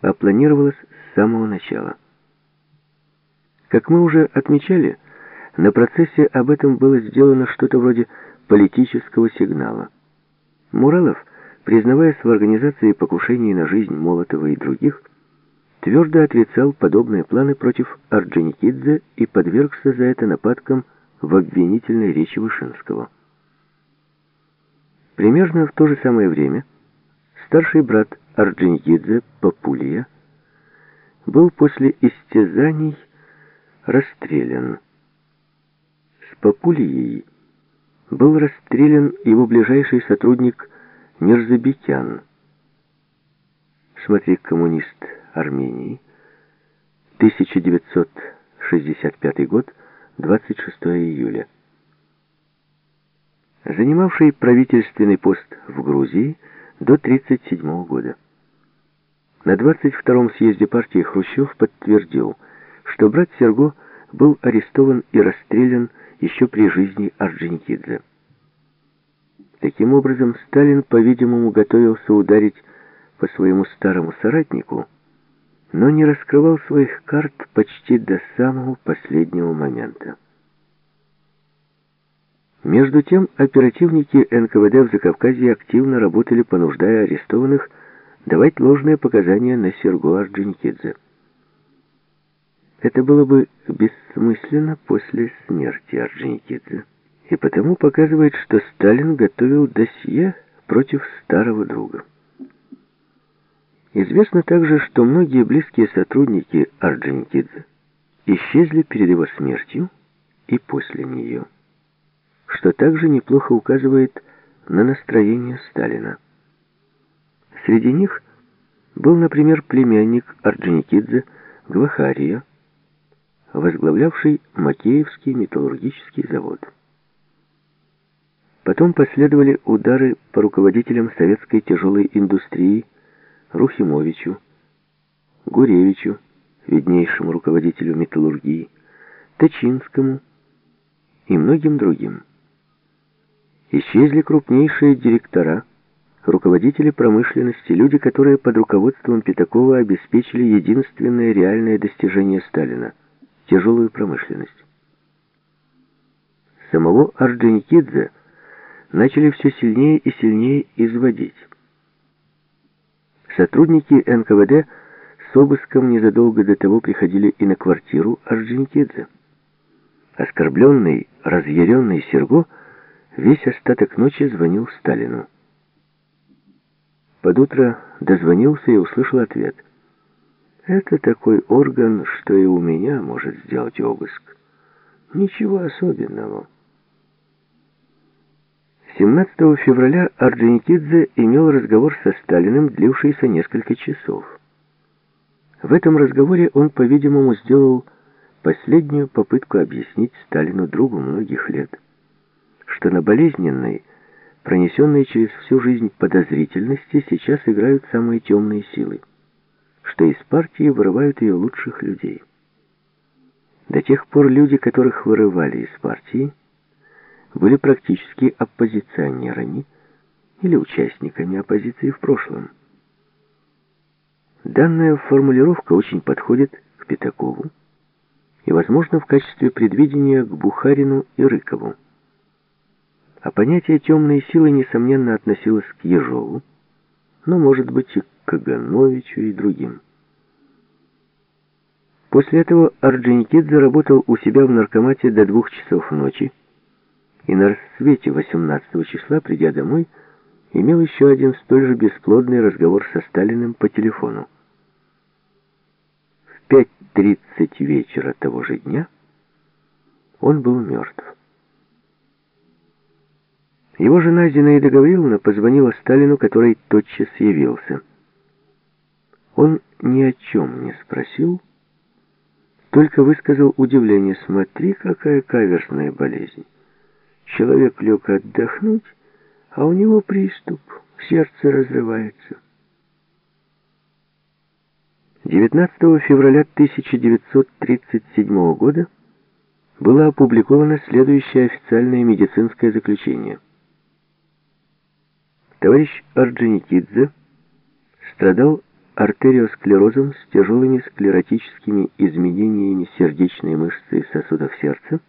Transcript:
а планировалось с самого начала. Как мы уже отмечали, на процессе об этом было сделано что-то вроде политического сигнала. Муралов, признаваясь в организации покушений на жизнь Молотова и других, твердо отрицал подобные планы против Орджоникидзе и подвергся за это нападкам в обвинительной речи Вышинского. Примерно в то же самое время старший брат Орджоникидзе, Папулия, был после истязаний расстрелян. С Папулией был расстрелян его ближайший сотрудник Мирзабекян. Смотри «Коммунист Армении», 1965 год, 26 июля. Занимавший правительственный пост в Грузии до 1937 года. На 22-м съезде партии Хрущев подтвердил, что брат Серго был арестован и расстрелян еще при жизни Орджоникидзе. Таким образом, Сталин, по-видимому, готовился ударить по своему старому соратнику, но не раскрывал своих карт почти до самого последнего момента. Между тем, оперативники НКВД в Закавказье активно работали, понуждая арестованных давать ложные показания на Серго Орджоникидзе. Это было бы бессмысленно после смерти Орджоникидзе, и потому показывает, что Сталин готовил досье против старого друга. Известно также, что многие близкие сотрудники Орджоникидзе исчезли перед его смертью и после нее, что также неплохо указывает на настроение Сталина. Среди них был, например, племянник Орджоникидзе Гвахария, возглавлявший Макеевский металлургический завод. Потом последовали удары по руководителям советской тяжелой индустрии Рухимовичу, Гуревичу, виднейшему руководителю металлургии, Тачинскому и многим другим. Исчезли крупнейшие директора, руководители промышленности, люди, которые под руководством Пятакова обеспечили единственное реальное достижение Сталина – тяжелую промышленность. Самого Орджоникидзе начали все сильнее и сильнее изводить. Сотрудники НКВД с обыском незадолго до того приходили и на квартиру Орджоникидзе. Оскорбленный, разъяренный Серго весь остаток ночи звонил Сталину. Под утро дозвонился и услышал ответ – это такой орган, что и у меня может сделать обыск. Ничего особенного. 17 февраля Орджоникидзе имел разговор со Сталиным, длившийся несколько часов. В этом разговоре он, по-видимому, сделал последнюю попытку объяснить Сталину другу многих лет, что на болезненной, пронесенной через всю жизнь подозрительности сейчас играют самые темные силы что из партии вырывают ее лучших людей. До тех пор люди, которых вырывали из партии, были практически оппозиционерами или участниками оппозиции в прошлом. Данная формулировка очень подходит к Пятакову и, возможно, в качестве предвидения к Бухарину и Рыкову. А понятие «темные силы» несомненно относилось к Ежову, но, может быть, и к Кагановичу и другим. После этого Орджоникидзе работал у себя в наркомате до двух часов ночи, и на рассвете 18 числа, придя домой, имел еще один столь же бесплодный разговор со Сталиным по телефону. В 5.30 вечера того же дня он был мертв. Его жена Зинаида Гавриловна позвонила Сталину, который тотчас явился. Он ни о чем не спросил, только высказал удивление. Смотри, какая каверсная болезнь. Человек лег отдохнуть, а у него приступ, сердце разрывается. 19 февраля 1937 года было опубликовано следующее официальное медицинское заключение. Товарищ Орджоникидзе страдал артериосклерозом с тяжелыми склеротическими изменениями сердечной мышцы и сосудов сердца,